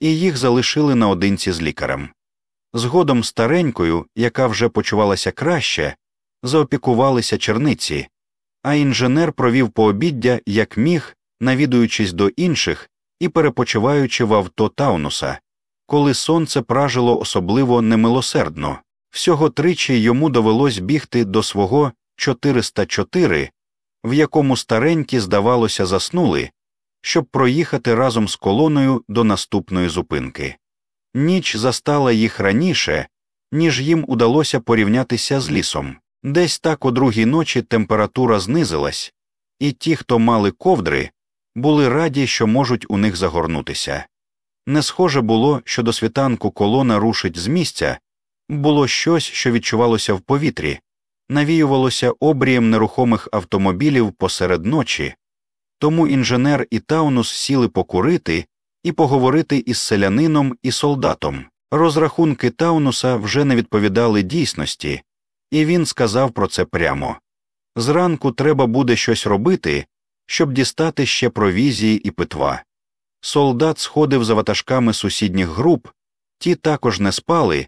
і їх залишили наодинці з лікарем. Згодом старенькою, яка вже почувалася краще, заопікувалися черниці, а інженер провів пообіддя як міг, навідуючись до інших і перепочиваючи в авто Таунуса, коли сонце пражило особливо немилосердно. Всього тричі йому довелось бігти до свого 404, в якому старенькі, здавалося, заснули, щоб проїхати разом з колоною до наступної зупинки. Ніч застала їх раніше, ніж їм удалося порівнятися з лісом. Десь так о другій ночі температура знизилась, і ті, хто мали ковдри, були раді, що можуть у них загорнутися. Не схоже було, що до світанку колона рушить з місця, було щось, що відчувалося в повітрі, навіювалося обрієм нерухомих автомобілів посеред ночі, тому інженер і Таунус сіли покурити і поговорити із селянином і солдатом. Розрахунки Таунуса вже не відповідали дійсності, і він сказав про це прямо зранку треба буде щось робити, щоб дістати ще провізії і питва. Солдат сходив за ватажками сусідніх груп, ті також не спали,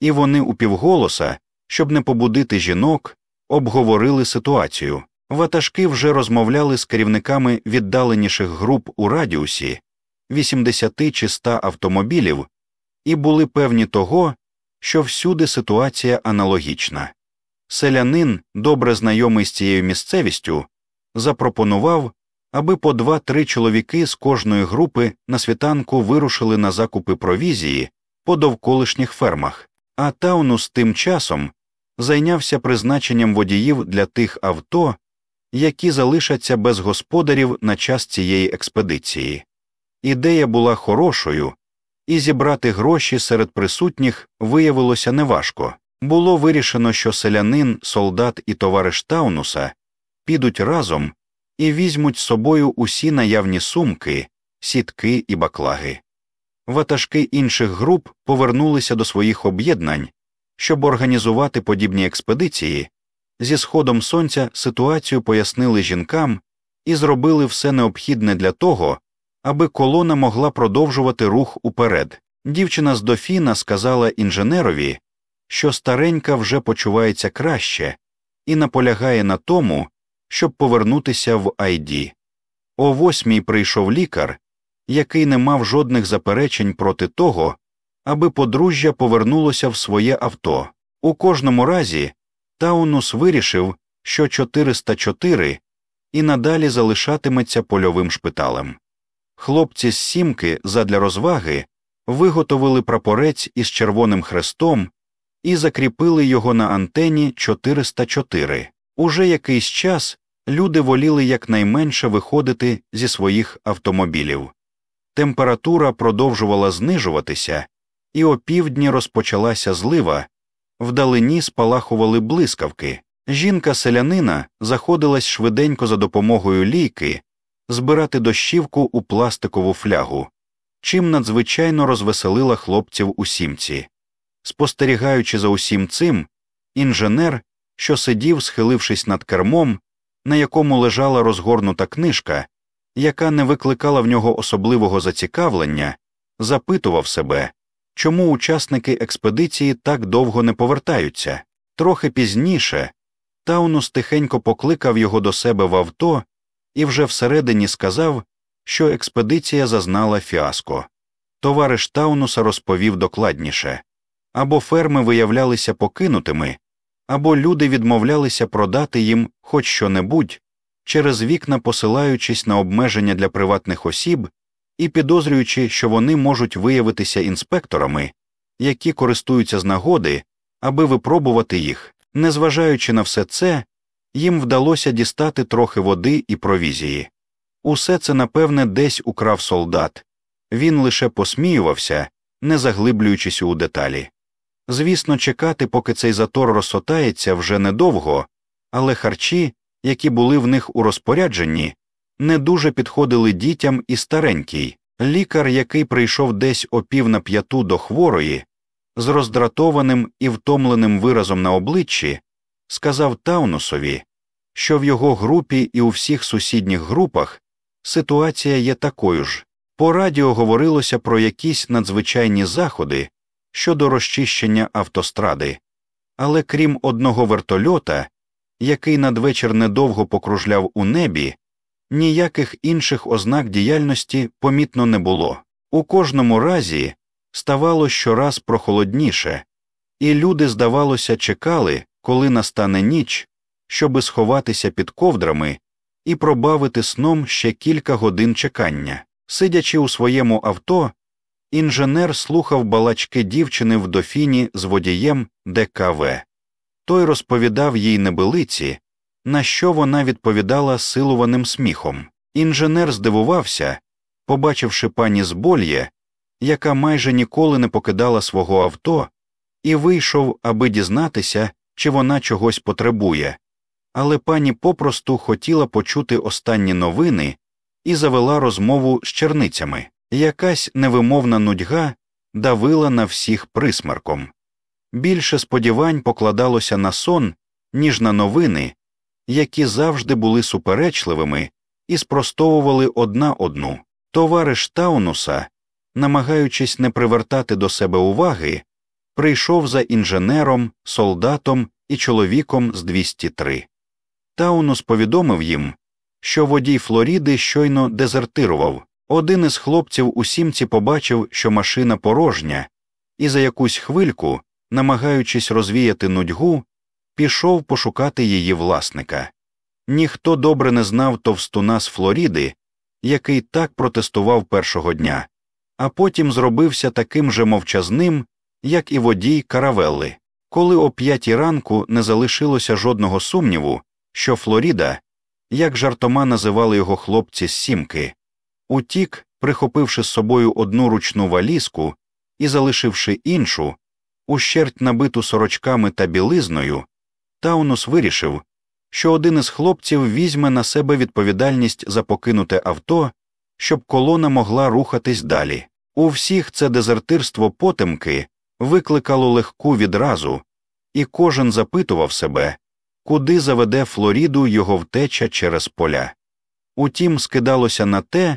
і вони упівголоса, щоб не побудити жінок, обговорили ситуацію. Ватажки вже розмовляли з керівниками віддаленіших груп у радіусі 80 чи 100 автомобілів, і були певні того, що всюди ситуація аналогічна. Селянин, добре знайомий з цією місцевістю, запропонував, аби по два-три чоловіки з кожної групи на світанку вирушили на закупи провізії по довколишніх фермах, а Таунус тим часом зайнявся призначенням водіїв для тих авто, які залишаться без господарів на час цієї експедиції. Ідея була хорошою, і зібрати гроші серед присутніх виявилося неважко. Було вирішено, що селянин, солдат і товариш Таунуса підуть разом і візьмуть з собою усі наявні сумки, сітки і баклаги. Ватажки інших груп повернулися до своїх об'єднань, щоб організувати подібні експедиції. Зі сходом сонця ситуацію пояснили жінкам і зробили все необхідне для того, аби колона могла продовжувати рух уперед. Дівчина з дофіна сказала інженерові, що старенька вже почувається краще, і наполягає на тому, щоб повернутися в Айді. О восьмій прийшов лікар, який не мав жодних заперечень проти того, аби подружжя повернулося в своє авто. У кожному разі Таунус вирішив, що 404 і надалі залишатиметься польовим шпиталем. Хлопці з сімки задля розваги виготовили прапорець із червоним хрестом і закріпили його на антені 404. Уже якийсь час люди воліли якнайменше виходити зі своїх автомобілів. Температура продовжувала знижуватися, і опівдні розпочалася злива, вдалині спалахували блискавки. Жінка селянина заходилась швиденько за допомогою лійки збирати дощівку у пластикову флягу, чим надзвичайно розвеселила хлопців у сімці. Спостерігаючи за усім цим, інженер, що сидів, схилившись над кермом, на якому лежала розгорнута книжка, яка не викликала в нього особливого зацікавлення, запитував себе, чому учасники експедиції так довго не повертаються. Трохи пізніше Таунус тихенько покликав його до себе в авто і вже всередині сказав, що експедиція зазнала фіаско. Товариш Таунуса розповів докладніше або ферми виявлялися покинутими, або люди відмовлялися продати їм хоч що небудь, через вікна посилаючись на обмеження для приватних осіб і підозрюючи, що вони можуть виявитися інспекторами, які користуються з нагоди, аби випробувати їх. Незважаючи на все це, їм вдалося дістати трохи води і провізії. Усе це, напевне, десь украв солдат, він лише посміювався, не заглиблюючись у деталі. Звісно, чекати, поки цей затор розсотається, вже недовго, але харчі, які були в них у розпорядженні, не дуже підходили дітям і старенькій. Лікар, який прийшов десь о пів на п'яту до хворої, з роздратованим і втомленим виразом на обличчі, сказав Таунусові, що в його групі і у всіх сусідніх групах ситуація є такою ж. По радіо говорилося про якісь надзвичайні заходи щодо розчищення автостради, але крім одного вертольота, який надвечір недовго покружляв у небі, ніяких інших ознак діяльності помітно не було. У кожному разі ставало щораз прохолодніше, і люди, здавалося, чекали, коли настане ніч, щоби сховатися під ковдрами і пробавити сном ще кілька годин чекання. Сидячи у своєму авто, інженер слухав балачки дівчини в дофіні з водієм ДКВ. Той розповідав їй небелиці, на що вона відповідала силуваним сміхом. Інженер здивувався, побачивши пані Збольє, яка майже ніколи не покидала свого авто, і вийшов, аби дізнатися, чи вона чогось потребує. Але пані попросту хотіла почути останні новини і завела розмову з черницями. Якась невимовна нудьга давила на всіх присмарком. Більше сподівань покладалося на сон, ніж на новини, які завжди були суперечливими і спростовували одна одну. Товариш Таунуса, намагаючись не привертати до себе уваги, прийшов за інженером, солдатом і чоловіком з 203. Таунус повідомив їм, що водій Флоріди щойно дезертирував. Один із хлопців у сімці побачив, що машина порожня, і за якусь хвильку, намагаючись розвіяти нудьгу, пішов пошукати її власника. Ніхто добре не знав товстуна з Флоріди, який так протестував першого дня, а потім зробився таким же мовчазним, як і водій каравелли. Коли о п'ятій ранку не залишилося жодного сумніву, що Флоріда, як жартома називали його хлопці з сімки, утік, прихопивши з собою одну ручну валізку і залишивши іншу, ущерть набиту сорочками та білизною, Таунус вирішив, що один із хлопців візьме на себе відповідальність за покинуте авто, щоб колона могла рухатись далі. У всіх це дезертирство потемки викликало легку відразу, і кожен запитував себе, куди заведе Флоріду його втеча через поля. Утім, скидалося на те,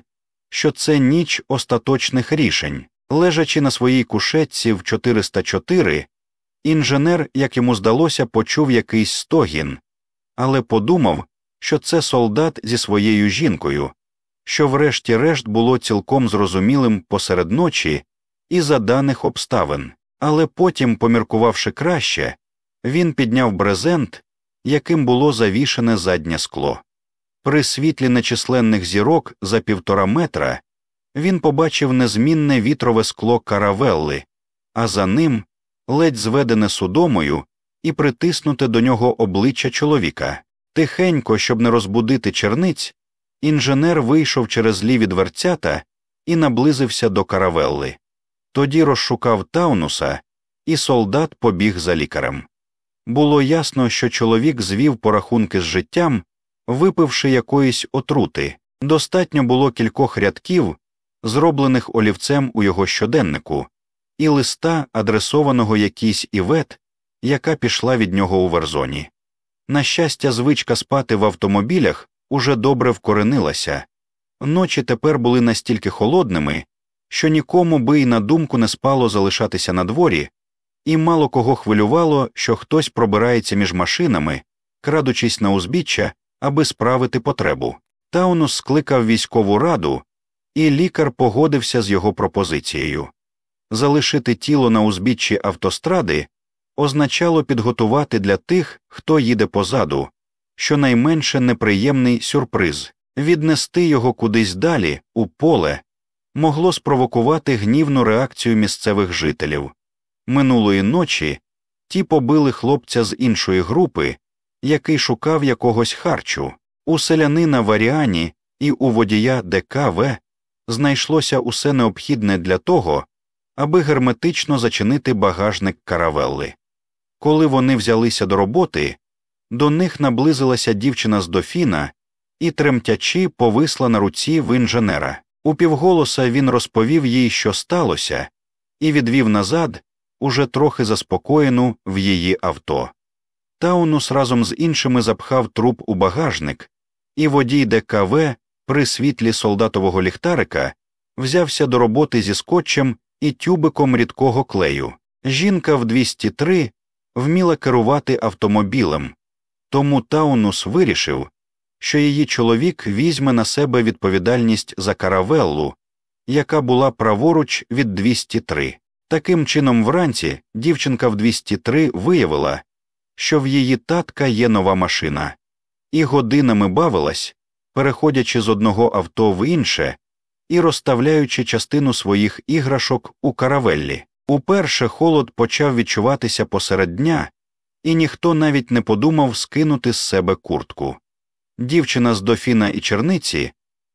що це ніч остаточних рішень, лежачи на своїй кушетці в 404, інженер, як йому здалося, почув якийсь стогін, але подумав, що це солдат зі своєю жінкою, що врешті-решт було цілком зрозумілим посеред ночі і за даних обставин, але потім, поміркувавши краще, він підняв брезент, яким було завішане заднє скло. При світлі нечисленних зірок за півтора метра він побачив незмінне вітрове скло каравелли, а за ним ледь зведене судомою і притиснуте до нього обличчя чоловіка. Тихенько, щоб не розбудити черниць, інженер вийшов через ліві дверцята і наблизився до каравелли. Тоді розшукав Таунуса, і солдат побіг за лікарем. Було ясно, що чоловік звів порахунки з життям, випивши якоїсь отрути. Достатньо було кількох рядків, зроблених олівцем у його щоденнику, і листа, адресованого якійсь івет, яка пішла від нього у верзоні. На щастя, звичка спати в автомобілях уже добре вкоренилася, ночі тепер були настільки холодними, що нікому би й на думку не спало залишатися на дворі, і мало кого хвилювало, що хтось пробирається між машинами, крадучись на узбіччя, аби справити потребу. Таунус скликав військову раду, і лікар погодився з його пропозицією залишити тіло на узбіччі автостради означало підготувати для тих, хто їде позаду, щонайменше неприємний сюрприз, віднести його кудись далі, у поле, могло спровокувати гнівну реакцію місцевих жителів. Минулої ночі ті побили хлопця з іншої групи, який шукав якогось харчу. У селянина в Аріані і у водія ДКВ знайшлося усе необхідне для того, аби герметично зачинити багажник каравелли. Коли вони взялися до роботи, до них наблизилася дівчина з дофіна і, тремтячи, повисла на руці в інженера. Упівголоса він розповів їй, що сталося, і відвів назад, уже трохи заспокоєну в її авто. Таунус разом з іншими запхав труп у багажник, і водій ДКВ при світлі солдатового ліхтарика взявся до роботи зі скотчем і тюбиком рідкого клею. Жінка в 203 вміла керувати автомобілем, тому Таунус вирішив, що її чоловік візьме на себе відповідальність за каравеллу, яка була праворуч від 203. Таким чином, вранці дівчинка в 203 виявила, що в її татка є нова машина, і годинами бавилась, переходячи з одного авто в інше і розставляючи частину своїх іграшок у каравеллі. Уперше холод почав відчуватися посеред дня, і ніхто навіть не подумав скинути з себе куртку. Дівчина з дофіна і черниці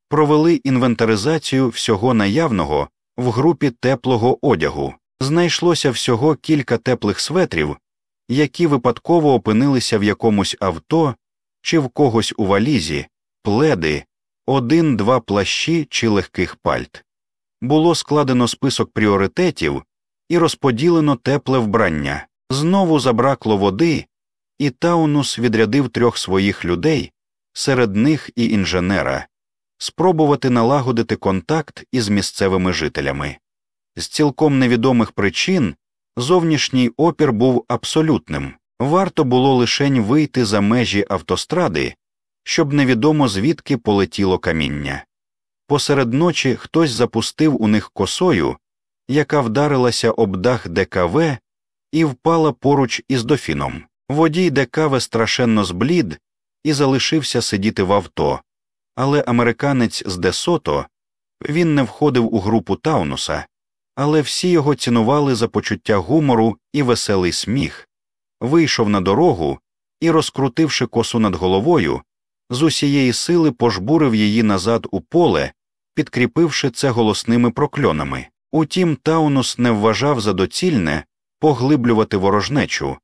провели інвентаризацію всього наявного в групі теплого одягу. Знайшлося всього кілька теплих светрів, які випадково опинилися в якомусь авто чи в когось у валізі, пледи, один-два плащі чи легких пальт. Було складено список пріоритетів і розподілено тепле вбрання. Знову забракло води, і Таунус відрядив трьох своїх людей, серед них і інженера, спробувати налагодити контакт із місцевими жителями. З цілком невідомих причин зовнішній опір був абсолютним, варто було лишень вийти за межі автостради, щоб невідомо звідки полетіло каміння. Посеред ночі хтось запустив у них косою, яка вдарилася об дах ДКВ і впала поруч із дофіном. Водій ДКВ страшенно зблід і залишився сидіти в авто, але американець з Десото він не входив у групу Таунуса, але всі його цінували за почуття гумору і веселий сміх, вийшов на дорогу і, розкрутивши косу над головою, з усієї сили пожбурив її назад у поле, підкріпивши це голосними прокльонами. Утім, Таунус не вважав за доцільне поглиблювати ворожнечу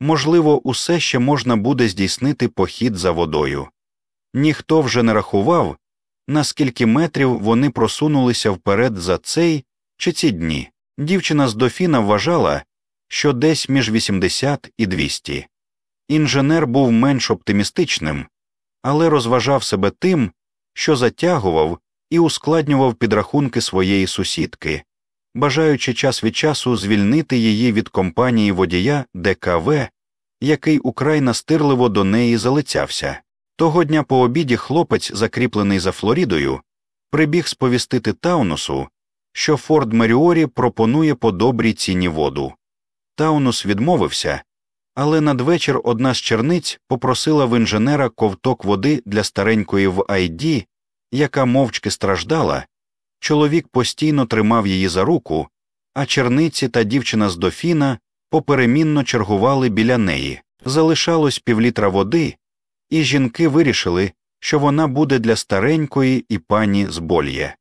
можливо, усе ще можна буде здійснити похід за водою. Ніхто вже не рахував, на скільки метрів вони просунулися вперед за цей чи ці дні. Дівчина з дофіна вважала, що десь між 80 і 200. Інженер був менш оптимістичним, але розважав себе тим, що затягував і ускладнював підрахунки своєї сусідки, бажаючи час від часу звільнити її від компанії водія ДКВ, який украй настирливо до неї залицявся. Того дня по обіді хлопець, закріплений за Флорідою, прибіг сповістити Таунусу, що Форд Меріорі пропонує по добрій ціні воду. Таунус відмовився, але надвечір одна з черниць попросила в інженера ковток води для старенької в Айді, яка мовчки страждала. Чоловік постійно тримав її за руку, а черниці та дівчина з дофіна поперемінно чергували біля неї. Залишалось півлітра води, і жінки вирішили, що вона буде для старенької і пані з Больє.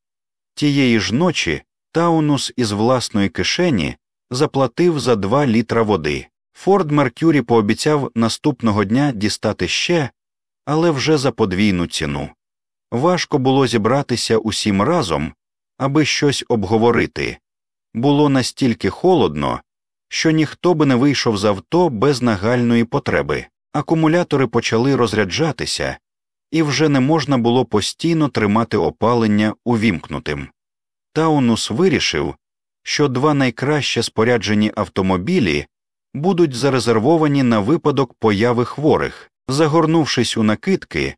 Тієї ж ночі Таунус із власної кишені заплатив за два літра води. Форд Меркюрі пообіцяв наступного дня дістати ще, але вже за подвійну ціну. Важко було зібратися усім разом, аби щось обговорити. Було настільки холодно, що ніхто би не вийшов з авто без нагальної потреби. Акумулятори почали розряджатися, і вже не можна було постійно тримати опалення увімкнутим. Таунус вирішив, що два найкраще споряджені автомобілі будуть зарезервовані на випадок появи хворих. Загорнувшись у накидки,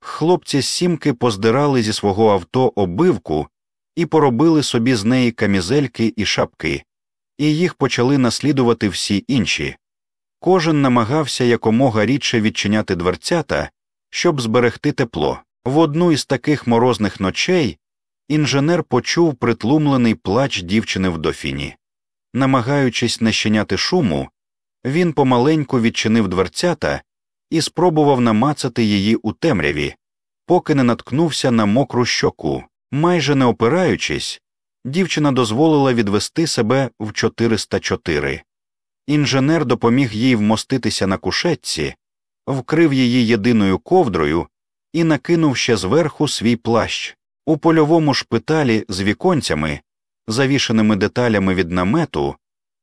хлопці з сімки поздирали зі свого авто обивку і поробили собі з неї камізельки і шапки, і їх почали наслідувати всі інші. Кожен намагався якомога рідше відчиняти дверцята, щоб зберегти тепло. В одну із таких морозних ночей інженер почув притлумлений плач дівчини в дофіні. Намагаючись не шуму, він помаленьку відчинив дверцята і спробував намацати її у темряві, поки не наткнувся на мокру щоку. Майже не опираючись, дівчина дозволила відвести себе в 404. Інженер допоміг їй вмоститися на кушетці, вкрив її єдиною ковдрою і накинув ще зверху свій плащ. У польовому шпиталі з віконцями, завішеними деталями від намету,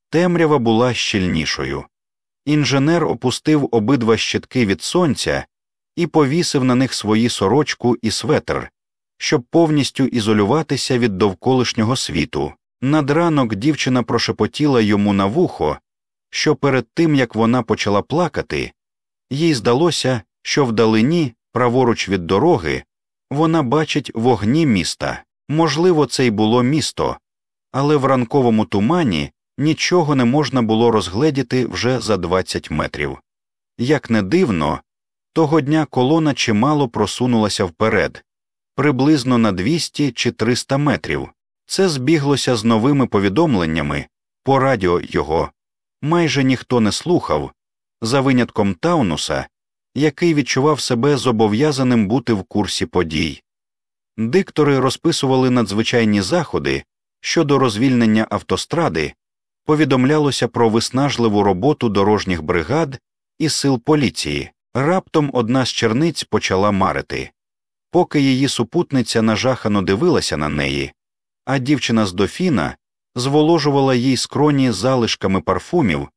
темрява була щільнішою. Інженер опустив обидва щитки від сонця і повісив на них свої сорочку і светр, щоб повністю ізолюватися від довколишнього світу. Над ранок дівчина прошепотіла йому на вухо, що перед тим як вона почала плакати, їй здалося, що вдалині, праворуч від дороги, вона бачить вогні міста. Можливо, це й було місто, але в ранковому тумані нічого не можна було розгледіти вже за 20 метрів. Як не дивно, того дня колона чимало просунулася вперед, приблизно на 200 чи 300 метрів. Це збіглося з новими повідомленнями по радіо його. Майже ніхто не слухав, за винятком Таунуса, який відчував себе зобов'язаним бути в курсі подій. Диктори розписували надзвичайні заходи щодо розвільнення автостради, повідомлялося про виснажливу роботу дорожніх бригад і сил поліції. Раптом одна з черниць почала марити. Поки її супутниця нажахано дивилася на неї, а дівчина з дофіна зволожувала їй скроні залишками парфумів,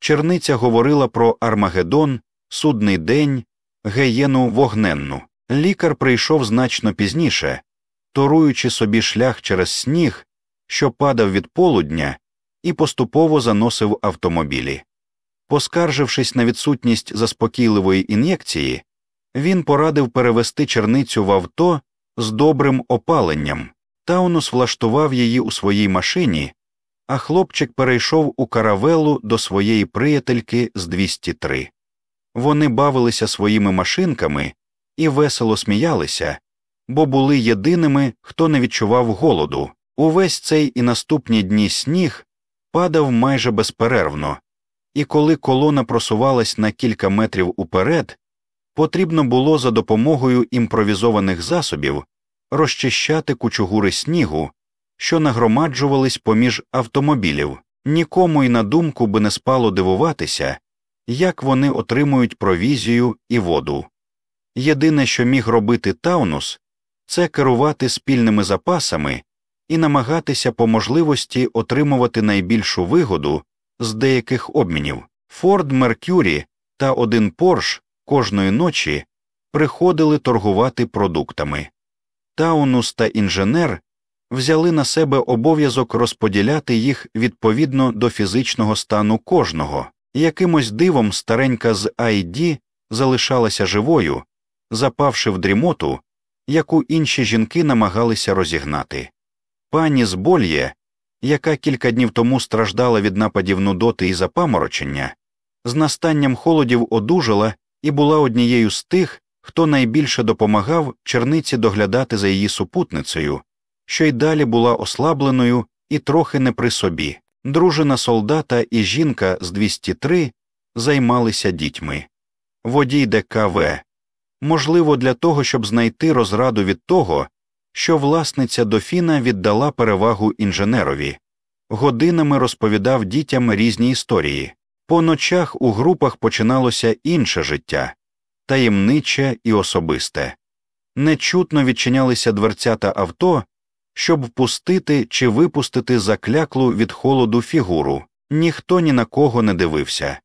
черниця говорила про Армагеддон, судний день, геєну вогненну. Лікар прийшов значно пізніше, торуючи собі шлях через сніг, що падав від полудня, і поступово заносив автомобілі. Поскаржившись на відсутність заспокійливої ін'єкції, він порадив перевести черницю в авто з добрим опаленням. Таунус влаштував її у своїй машині, а хлопчик перейшов у каравелу до своєї приятельки з 203. Вони бавилися своїми машинками і весело сміялися, бо були єдиними, хто не відчував голоду. Увесь цей і наступні дні сніг падав майже безперервно, і коли колона просувалась на кілька метрів уперед, потрібно було за допомогою імпровізованих засобів розчищати кучугури снігу, що нагромаджувались поміж автомобілів. Нікому й на думку би не спало дивуватися, як вони отримують провізію і воду. Єдине, що міг робити Таунус, це керувати спільними запасами і намагатися по можливості отримувати найбільшу вигоду з деяких обмінів. Форд Меркюрі та один Порш кожної ночі приходили торгувати продуктами. Таунус та інженер взяли на себе обов'язок розподіляти їх відповідно до фізичного стану кожного. Якимось дивом старенька з Айді залишалася живою, запавши в дрімоту, яку інші жінки намагалися розігнати. Пані з яка кілька днів тому страждала від нападів нудоти і запаморочення, з настанням холодів одужала і була однією з тих, хто найбільше допомагав черниці доглядати за її супутницею, що й далі була ослабленою і трохи не при собі. Дружина солдата і жінка з 203 займалися дітьми. Водій ДКВ, можливо, для того, щоб знайти розраду від того, що власниця дофіна віддала перевагу інженерові, годинами розповідав дітям різні історії. По ночах у групах починалося інше життя, таємниче і особисте. Нечутно відчинялися дверцята авто, щоб впустити чи випустити закляклу від холоду фігуру. Ніхто ні на кого не дивився.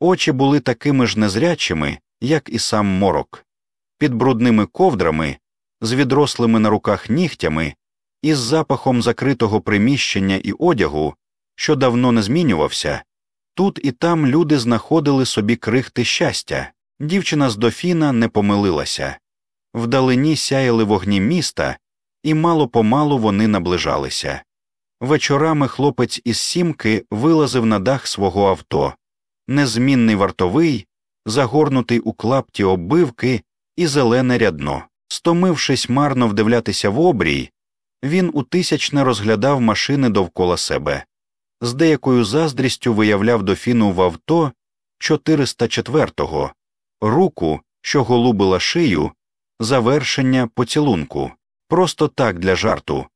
Очі були такими ж незрячими, як і сам морок. Під брудними ковдрами, з відрослими на руках нігтями, із запахом закритого приміщення і одягу, що давно не змінювався, тут і там люди знаходили собі крихти щастя. Дівчина з дофіна не помилилася. Вдалині сяяли вогні міста, і мало помалу вони наближалися. Вечорами хлопець із сімки вилазив на дах свого авто, незмінний вартовий, загорнутий у клапті оббивки і зелене рядно. Стомившись марно вдивлятися в обрій, він утисячне розглядав машини довкола себе, з деякою заздрістю виявляв дофіну в авто 404-го, руку, що голубила шию, завершення поцілунку, просто так для жарту.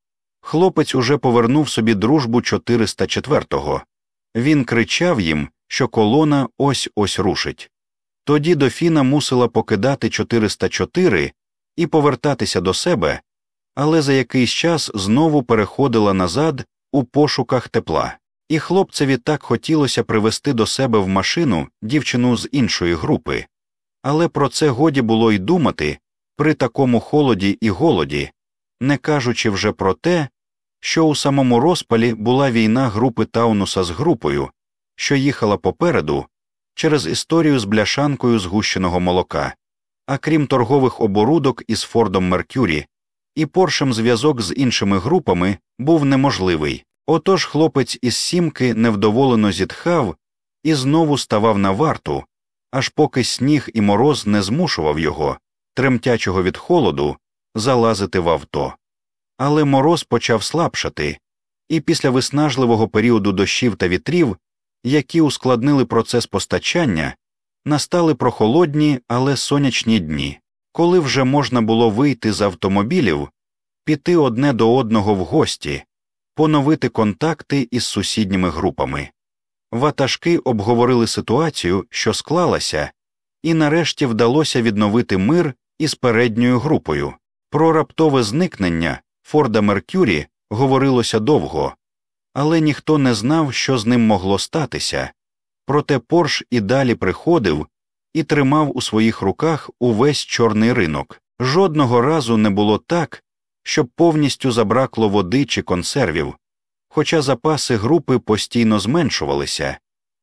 Хлопець уже повернув собі дружбу 404-го. Він кричав їм, що колона ось ось рушить. Тоді дофіна мусила покидати 404 і повертатися до себе, але за якийсь час знову переходила назад у пошуках тепла, і хлопцеві так хотілося привести до себе в машину дівчину з іншої групи, але про це годі було й думати при такому холоді і голоді, не кажучи вже про те, що у самому розпалі була війна групи Таунуса з групою, що їхала попереду через історію з бляшанкою згущеного молока, а крім торгових оборудок із Фордом Меркюрі, і Поршем зв'язок з іншими групами був неможливий. Отож хлопець із сімки невдоволено зітхав і знову ставав на варту, аж поки сніг і мороз не змушував його, тремтячого від холоду, залазити в авто. Але мороз почав слабшати, і після виснажливого періоду дощів та вітрів, які ускладнили процес постачання, настали прохолодні, але сонячні дні, коли вже можна було вийти з автомобілів, піти одне до одного в гості, поновити контакти із сусідніми групами. Ватажки обговорили ситуацію, що склалася, і нарешті вдалося відновити мир із передньою групою. Про раптове зникнення Форда Меркюрі говорилося довго, але ніхто не знав, що з ним могло статися. Проте Порш і далі приходив і тримав у своїх руках увесь чорний ринок. Жодного разу не було так, щоб повністю забракло води чи консервів, хоча запаси групи постійно зменшувалися,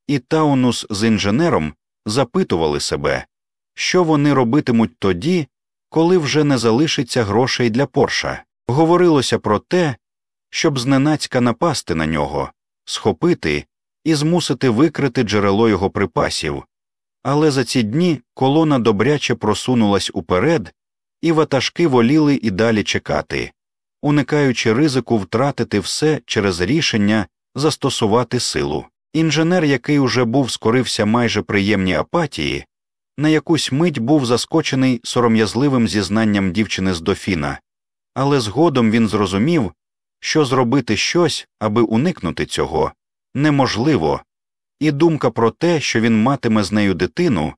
і Таунус з інженером запитували себе, що вони робитимуть тоді, коли вже не залишиться грошей для Порша. Говорилося про те, щоб зненацька напасти на нього, схопити і змусити викрити джерело його припасів. Але за ці дні колона добряче просунулась уперед, і ватажки воліли і далі чекати, уникаючи ризику втратити все через рішення застосувати силу. Інженер, який уже був скорився майже приємній апатії, на якусь мить був заскочений сором'язливим зізнанням дівчини з дофіна, але згодом він зрозумів, що зробити щось, аби уникнути цього, неможливо, і думка про те, що він матиме з нею дитину,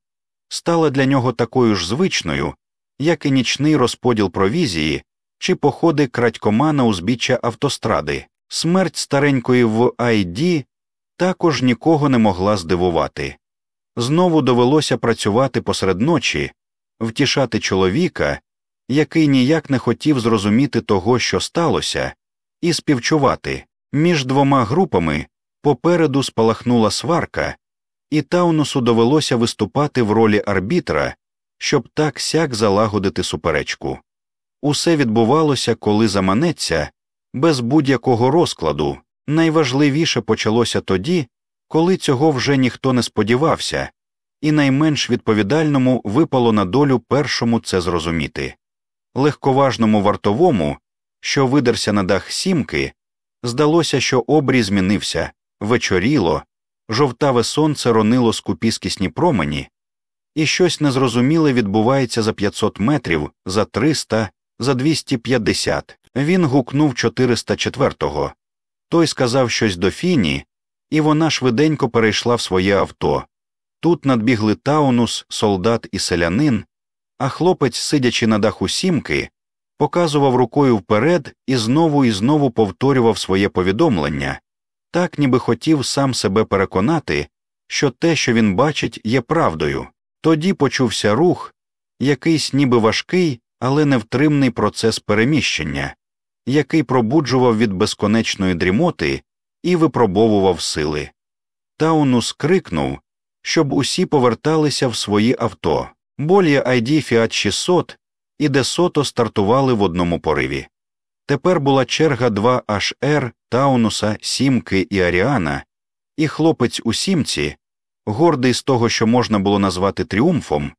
стала для нього такою ж звичною, як і нічний розподіл провізії чи походи крадькома на узбіччя автостради. Смерть старенької в Айді також нікого не могла здивувати. Знову довелося працювати посеред ночі, втішати чоловіка, який ніяк не хотів зрозуміти того, що сталося, і співчувати. Між двома групами попереду спалахнула сварка, і Таунусу довелося виступати в ролі арбітра, щоб так сяк залагодити суперечку. Усе відбувалося, коли заманеться, без будь-якого розкладу. Найважливіше почалося тоді, коли цього вже ніхто не сподівався, і найменш відповідальному випало на долю першому це зрозуміти. Легковажному вартовому, що видерся на дах сімки, здалося, що обрій змінився, вечоріло, жовтаве сонце ронило скупіскісні промені, і щось незрозуміле відбувається за 500 метрів, за 300, за 250. Він гукнув 404-го. Той сказав щось до Фіні, і вона швиденько перейшла в своє авто. Тут надбігли таунус, солдат і селянин, а хлопець, сидячи на даху сімки, показував рукою вперед і знову і знову повторював своє повідомлення, так ніби хотів сам себе переконати, що те, що він бачить, є правдою. Тоді почувся рух, якийсь ніби важкий, але невтримний процес переміщення, який пробуджував від безконечної дрімоти і випробовував сили. Таунус крикнув, щоб усі поверталися в свої авто. Болі ID Fiat 600 і Десото стартували в одному пориві. Тепер була черга 2HR, Таунуса, Сімки і Аріана, і хлопець у сімці, гордий з того, що можна було назвати тріумфом,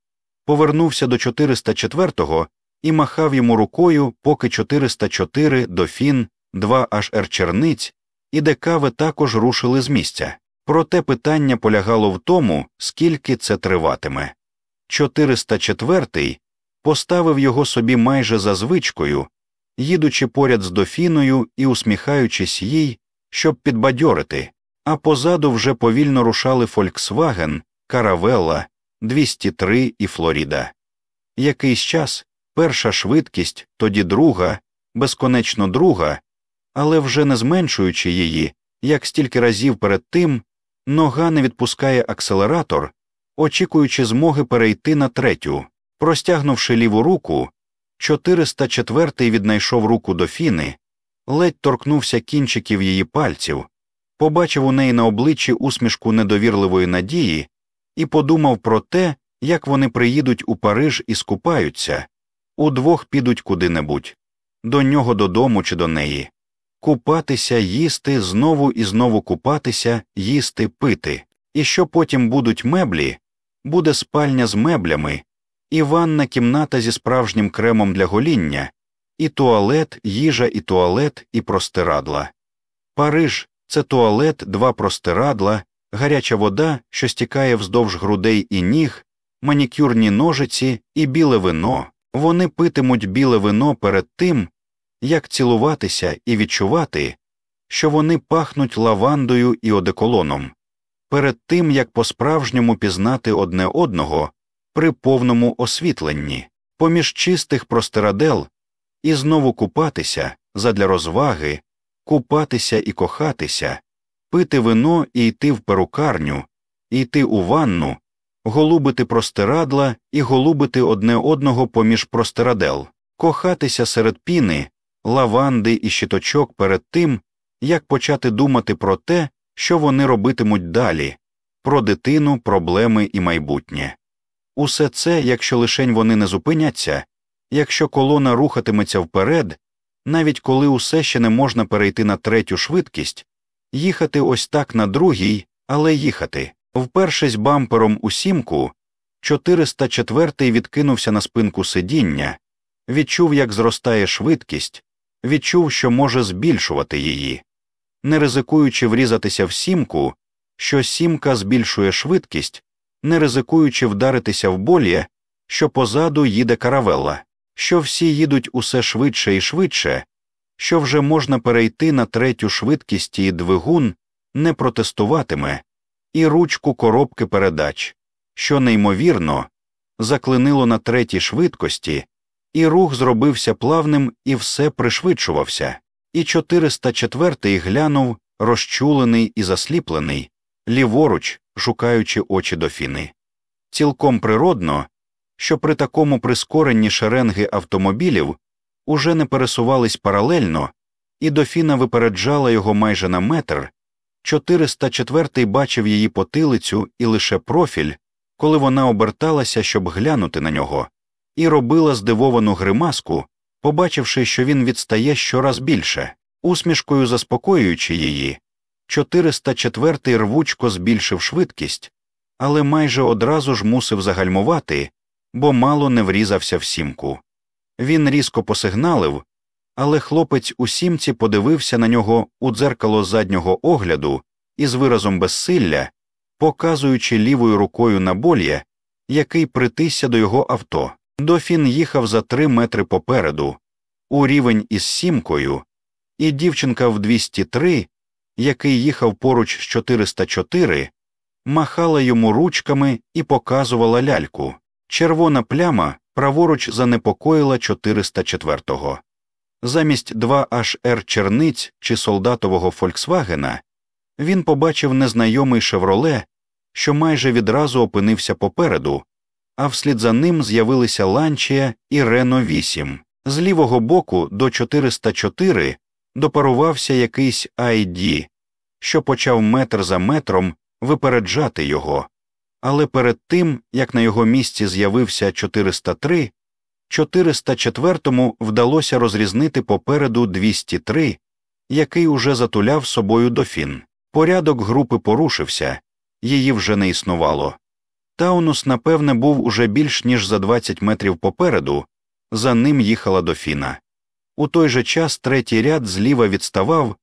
повернувся до 404-го і махав йому рукою, поки 404 Дофін, 2HR Черниць і Декаве також рушили з місця. Проте питання полягало в тому, скільки це триватиме. 404-й поставив його собі майже за звичкою, їдучи поряд з дофіною і усміхаючись їй, щоб підбадьорити, а позаду вже повільно рушали Фольксваген, Каравелла, 203 і Флоріда. Якийсь час перша швидкість, тоді друга, безконечно друга, але вже не зменшуючи її, як стільки разів перед тим, нога не відпускає акселератор, очікуючи змоги перейти на третю. Простягнувши ліву руку, 404-й віднайшов руку до Фіни, ледь торкнувся кінчиків її пальців, побачив у неї на обличчі усмішку недовірливої надії і подумав про те, як вони приїдуть у Париж і скупаються, удвох підуть куди-небудь, до нього додому чи до неї, купатися, їсти, знову і знову купатися, їсти, пити, і що потім будуть меблі, буде спальня з меблями, і ванна кімната зі справжнім кремом для гоління, і туалет, їжа і туалет, і простирадла. Париж це туалет, два простирадла, гаряча вода, що стікає вздовж грудей і ніг, манікюрні ножиці і біле вино. Вони питимуть біле вино перед тим, як цілуватися і відчувати, що вони пахнуть лавандою і одеколоном, перед тим як по справжньому пізнати одне одного при повному освітленні, поміж чистих простирадел, і знову купатися задля розваги, купатися і кохатися, пити вино і йти в перукарню, йти у ванну, голубити простирадла і голубити одне одного поміж простирадел, кохатися серед піни, лаванди і щиточок перед тим, як почати думати про те, що вони робитимуть далі, про дитину, проблеми і майбутнє. Усе це, якщо лишень вони не зупиняться, якщо колона рухатиметься вперед, навіть коли усе ще не можна перейти на третю швидкість, їхати ось так на другій, але їхати. Впершись бампером у сімку, 404-й відкинувся на спинку сидіння, відчув, як зростає швидкість, відчув, що може збільшувати її. Не ризикуючи врізатися в сімку, що сімка збільшує швидкість, не ризикуючи вдаритися в болі, що позаду їде каравелла, що всі їдуть усе швидше і швидше, що вже можна перейти на третю швидкість і двигун не протестуватиме, і ручку коробки передач, що неймовірно заклинило на третій швидкості, і рух зробився плавним і все пришвидшувався, і 404-й глянув, розчулений і засліплений, ліворуч, шукаючи очі дофіни. Цілком природно, що при такому прискоренні шеренги автомобілів уже не пересувались паралельно, і дофіна випереджала його майже на метр. 404-й бачив її потилицю і лише профіль, коли вона оберталася, щоб глянути на нього, і робила здивовану гримаску, побачивши, що він відстає щораз більше, усмішкою заспокоюючи її. 404-й рвучко збільшив швидкість, але майже одразу ж мусив загальмувати, бо мало не врізався в сімку. Він різко посигналив, але хлопець у сімці подивився на нього у дзеркало заднього огляду і з виразом безсилля, показуючи лівою рукою на болє, який притисся до його авто. Дофін їхав за три метри попереду, у рівень із сімкою, і дівчинка в 203, який їхав поруч з 404, махала йому ручками і показувала ляльку. Червона пляма праворуч занепокоїла 404-го. Замість 2HR черниць чи солдатового Фольксвагена він побачив незнайомий шевроле, що майже відразу опинився попереду, а вслід за ним з'явилися Ланчія і Рено 8. З лівого боку до 404 допарувався якийсь ID, що почав метр за метром випереджати його, але перед тим як на його місці з'явився 403, 404-му вдалося розрізнити попереду 203, який уже затуляв собою дофін. Порядок групи порушився, її вже не існувало. Таунус, напевне, був уже більш ніж за 20 метрів попереду, за ним їхала дофіна. У той же час третій ряд зліва відставав,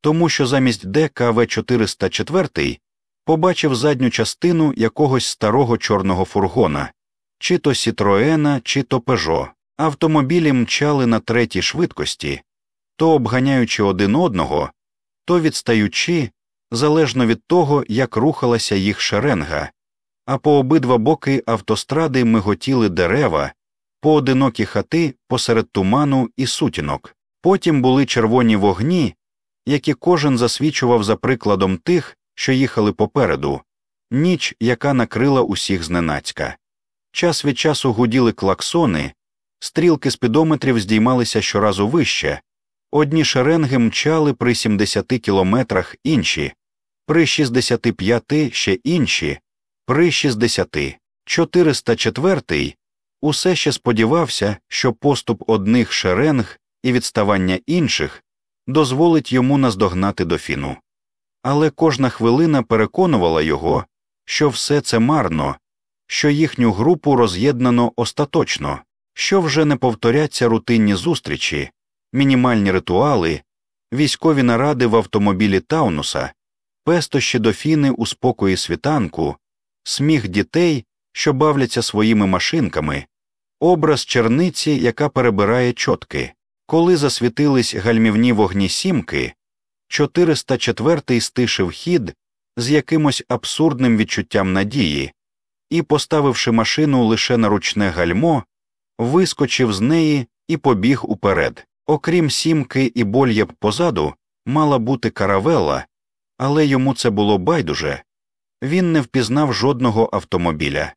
тому що замість ДКВ 404 побачив задню частину якогось старого чорного фургона, чи то Сітроена, чи то Пежо. Автомобілі мчали на третій швидкості, то обганяючи один одного, то відстаючи, залежно від того, як рухалася їх шеренга, а по обидва боки автостради миготіли дерева, поодинокі хати посеред туману і сутінок. Потім були червоні вогні, які кожен засвічував за прикладом тих, що їхали попереду, ніч, яка накрила усіх зненацька. Час від часу гуділи клаксони, Стрілки спідометрів здіймалися щоразу вище, одні шеренги мчали при 70 кілометрах інші, при 65 ще інші, при 60. 404 усе ще сподівався, що поступ одних шеренг і відставання інших дозволить йому наздогнати дофіну. Але кожна хвилина переконувала його, що все це марно, що їхню групу роз'єднано остаточно, що вже не повторяться рутинні зустрічі, мінімальні ритуали, військові наради в автомобілі Таунуса, пестощі дофіни у спокої світанку, сміх дітей, що бавляться своїми машинками, образ черниці, яка перебирає чотки. Коли засвітились гальмівні вогні сімки, 404-й стишив хід з якимось абсурдним відчуттям надії і, поставивши машину лише на ручне гальмо, вискочив з неї і побіг уперед. Окрім сімки і больєб позаду, мала бути каравела, але йому це було байдуже він не впізнав жодного автомобіля.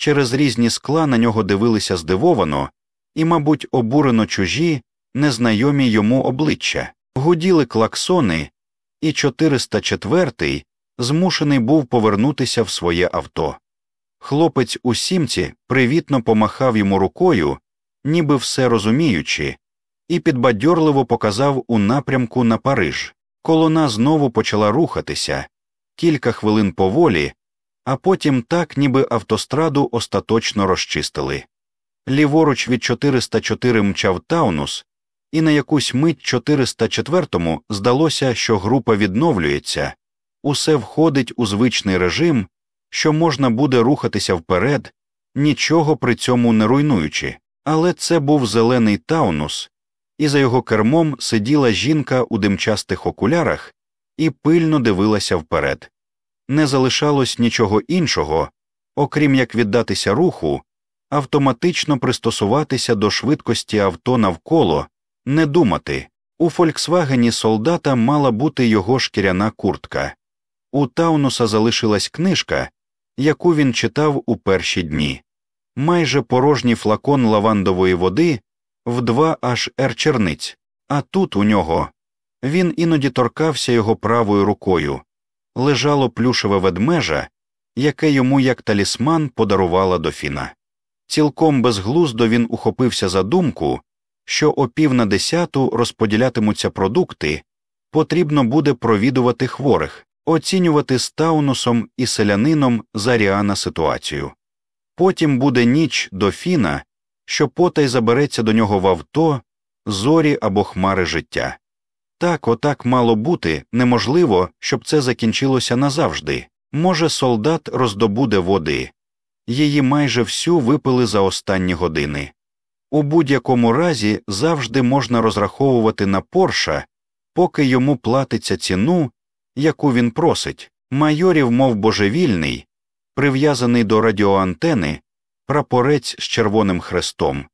Через різні скла на нього дивилися здивовано і, мабуть, обурено чужі, незнайомі йому обличчя, гуділи клаксони, і 404-й змушений був повернутися в своє авто. Хлопець у сімці привітно помахав йому рукою, ніби все розуміючи, і підбадьорливо показав у напрямку на Париж. Колона знову почала рухатися кілька хвилин поволі, а потім так, ніби автостраду остаточно розчистили. Ліворуч від 404 мчав Таунус, і на якусь мить 404-му здалося, що група відновлюється, усе входить у звичний режим, що можна буде рухатися вперед, нічого при цьому не руйнуючи. Але це був зелений Таунус, і за його кермом сиділа жінка у димчастих окулярах і пильно дивилася вперед. Не залишалось нічого іншого, окрім як віддатися руху, автоматично пристосуватися до швидкості авто навколо, не думати. У Фольксвагені солдата мала бути його шкіряна куртка. У Таунуса залишилась книжка, яку він читав у перші дні, майже порожній флакон лавандової води в два аж ерчерниць, а тут у нього він іноді торкався його правою рукою, лежало плюшеве ведмежа, яке йому як талісман подарувала дофіна. Цілком безглуздо він ухопився за думку, що о пів на десяту розподілятимуться продукти, потрібно буде провідувати хворих, оцінювати з таунусом і селянином Заріана ситуацію. Потім буде ніч до Фіна, що потай забереться до нього в авто, зорі або хмари життя. Так, отак мало бути, неможливо, щоб це закінчилося назавжди. Може, солдат роздобуде води, її майже всю випили за останні години. У будь-якому разі завжди можна розраховувати на Порша, поки йому платиться ціну, яку він просить. Майорів, мов божевільний, прив'язаний до радіоантени, прапорець з червоним хрестом.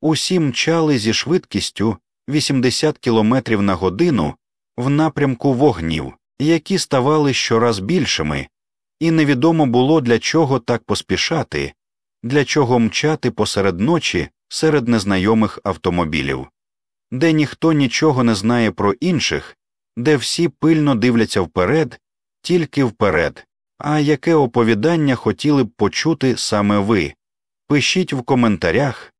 Усі мчали зі швидкістю 80 км на годину в напрямку вогнів, які ставали щораз більшими, і невідомо було для чого так поспішати, для чого мчати посеред ночі серед незнайомих автомобілів, де ніхто нічого не знає про інших, де всі пильно дивляться вперед, тільки вперед. А яке оповідання хотіли б почути саме ви? Пишіть в коментарях,